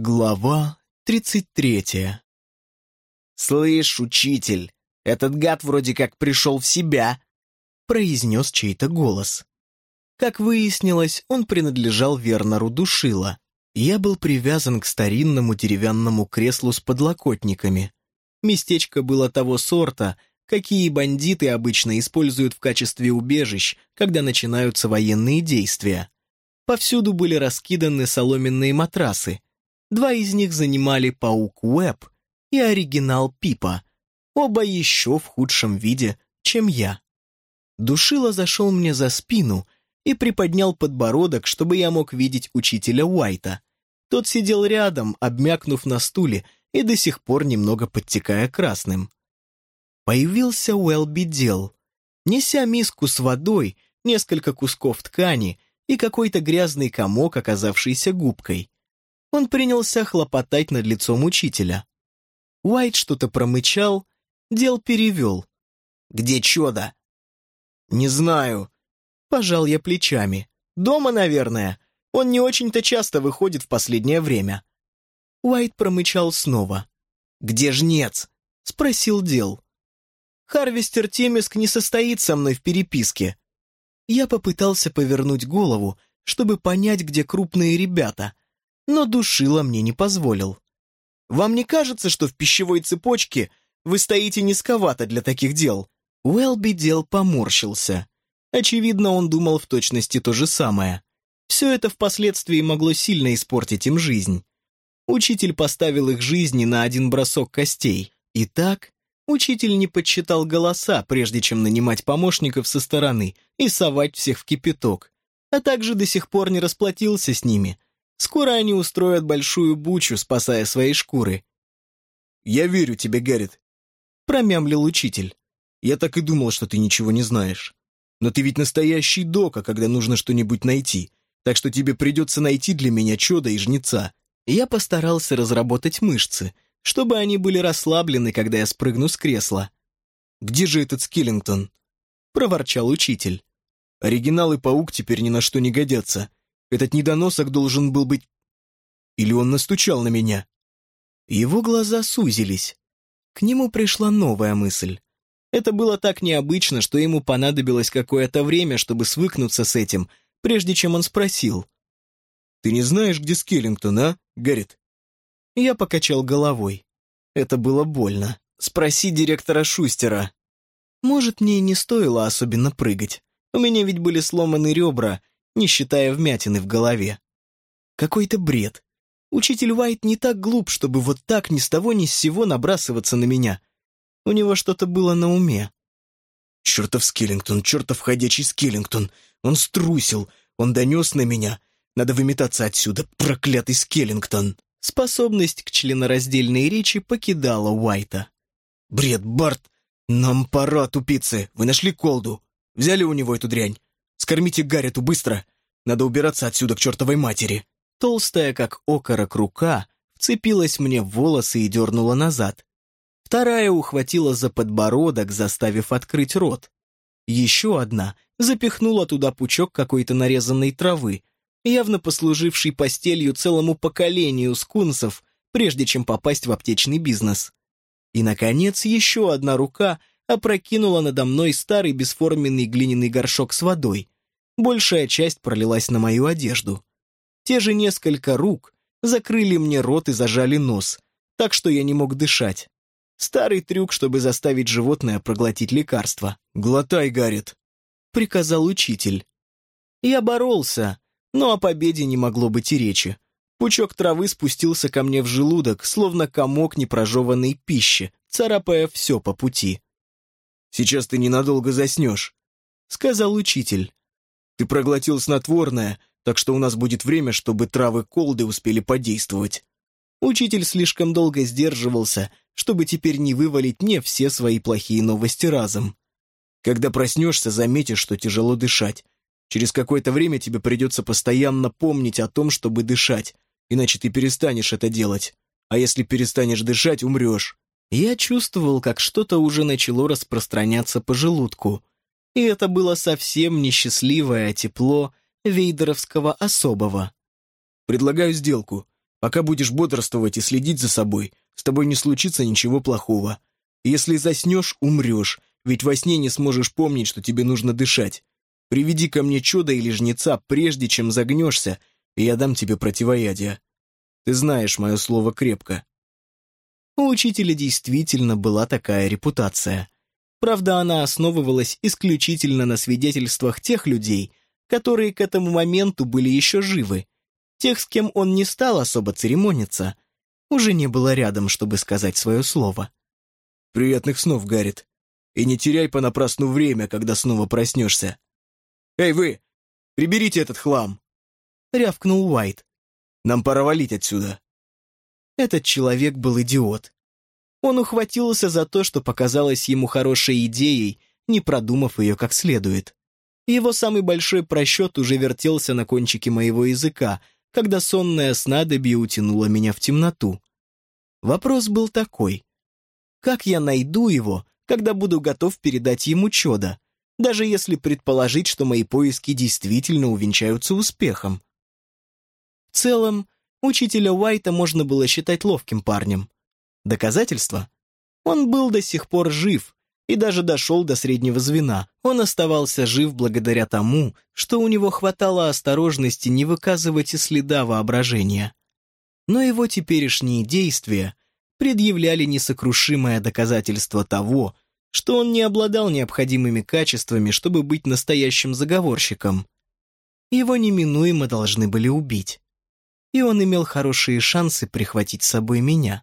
Глава тридцать третья. «Слышь, учитель, этот гад вроде как пришел в себя», произнес чей-то голос. Как выяснилось, он принадлежал Вернеру Душила. Я был привязан к старинному деревянному креслу с подлокотниками. Местечко было того сорта, какие бандиты обычно используют в качестве убежищ, когда начинаются военные действия. Повсюду были раскиданы соломенные матрасы, Два из них занимали паук Уэб и оригинал Пипа, оба еще в худшем виде, чем я. Душила зашел мне за спину и приподнял подбородок, чтобы я мог видеть учителя Уайта. Тот сидел рядом, обмякнув на стуле и до сих пор немного подтекая красным. Появился Уэлби Дел, неся миску с водой, несколько кусков ткани и какой-то грязный комок, оказавшийся губкой. Он принялся хлопотать над лицом учителя. Уайт что-то промычал, дел перевел. «Где чудо?» «Не знаю». Пожал я плечами. «Дома, наверное. Он не очень-то часто выходит в последнее время». Уайт промычал снова. «Где жнец?» — спросил Дел. «Харвестер Темиск не состоит со мной в переписке». Я попытался повернуть голову, чтобы понять, где крупные ребята, но душила мне не позволил. «Вам не кажется, что в пищевой цепочке вы стоите низковато для таких дел?» Уэлби дел поморщился. Очевидно, он думал в точности то же самое. Все это впоследствии могло сильно испортить им жизнь. Учитель поставил их жизни на один бросок костей. Итак, учитель не подсчитал голоса, прежде чем нанимать помощников со стороны и совать всех в кипяток, а также до сих пор не расплатился с ними, Скоро они устроят большую бучу, спасая свои шкуры. «Я верю тебе, Гаррит», — промямлил учитель. «Я так и думал, что ты ничего не знаешь. Но ты ведь настоящий дока, когда нужно что-нибудь найти, так что тебе придется найти для меня чудо и жнеца». Я постарался разработать мышцы, чтобы они были расслаблены, когда я спрыгну с кресла. «Где же этот Скиллингтон?» — проворчал учитель. «Оригинал и паук теперь ни на что не годятся. Этот недоносок должен был быть... Или он настучал на меня? Его глаза сузились. К нему пришла новая мысль. Это было так необычно, что ему понадобилось какое-то время, чтобы свыкнуться с этим, прежде чем он спросил. «Ты не знаешь, где Скеллингтон, а, Гаррит?» Я покачал головой. Это было больно. Спроси директора Шустера. Может, мне не стоило особенно прыгать. У меня ведь были сломаны ребра, не считая вмятины в голове. Какой-то бред. Учитель Уайт не так глуп, чтобы вот так ни с того ни с сего набрасываться на меня. У него что-то было на уме. Чертов Скиллингтон, чертов ходячий Скиллингтон. Он струсил, он донес на меня. Надо выметаться отсюда, проклятый Скеллингтон. Способность к членораздельной речи покидала Уайта. «Бред, Барт! Нам пора, тупицы! Вы нашли колду? Взяли у него эту дрянь? Скормите Гарриту быстро! Надо убираться отсюда к чертовой матери!» Толстая, как окорок, рука вцепилась мне в волосы и дернула назад. Вторая ухватила за подбородок, заставив открыть рот. Еще одна запихнула туда пучок какой-то нарезанной травы, явно послуживший постелью целому поколению скунсов, прежде чем попасть в аптечный бизнес. И, наконец, еще одна рука опрокинула надо мной старый бесформенный глиняный горшок с водой. Большая часть пролилась на мою одежду. Те же несколько рук закрыли мне рот и зажали нос, так что я не мог дышать. Старый трюк, чтобы заставить животное проглотить лекарство. «Глотай, Гаррит», — приказал учитель. Я боролся, но о победе не могло быть и речи. Пучок травы спустился ко мне в желудок, словно комок непрожеванной пищи, царапая все по пути. Сейчас ты ненадолго заснешь», — сказал учитель. «Ты проглотил снотворное, так что у нас будет время, чтобы травы колды успели подействовать». Учитель слишком долго сдерживался, чтобы теперь не вывалить мне все свои плохие новости разом. Когда проснешься, заметишь, что тяжело дышать. Через какое-то время тебе придется постоянно помнить о том, чтобы дышать, иначе ты перестанешь это делать. А если перестанешь дышать, умрешь. Я чувствовал, как что-то уже начало распространяться по желудку. И это было совсем несчастливое тепло вейдеровского особого. «Предлагаю сделку. Пока будешь бодрствовать и следить за собой, с тобой не случится ничего плохого. Если заснешь, умрешь, ведь во сне не сможешь помнить, что тебе нужно дышать. Приведи ко мне чудо или жнеца, прежде чем загнешься, и я дам тебе противоядие. Ты знаешь мое слово крепко». У учителя действительно была такая репутация. Правда, она основывалась исключительно на свидетельствах тех людей, которые к этому моменту были еще живы. Тех, с кем он не стал особо церемониться, уже не было рядом, чтобы сказать свое слово. «Приятных снов, Гаррит. И не теряй понапрасну время, когда снова проснешься. Эй, вы, приберите этот хлам!» Рявкнул Уайт. «Нам пора валить отсюда». Этот человек был идиот. Он ухватился за то, что показалось ему хорошей идеей, не продумав ее как следует. Его самый большой просчет уже вертелся на кончике моего языка, когда сонное снадобье утянуло меня в темноту. Вопрос был такой. Как я найду его, когда буду готов передать ему чудо, даже если предположить, что мои поиски действительно увенчаются успехом? В целом, учителя Уайта можно было считать ловким парнем. Доказательство? Он был до сих пор жив и даже дошел до среднего звена. Он оставался жив благодаря тому, что у него хватало осторожности не выказывать и следа воображения. Но его теперешние действия предъявляли несокрушимое доказательство того, что он не обладал необходимыми качествами, чтобы быть настоящим заговорщиком. Его неминуемо должны были убить. И он имел хорошие шансы прихватить с собой меня.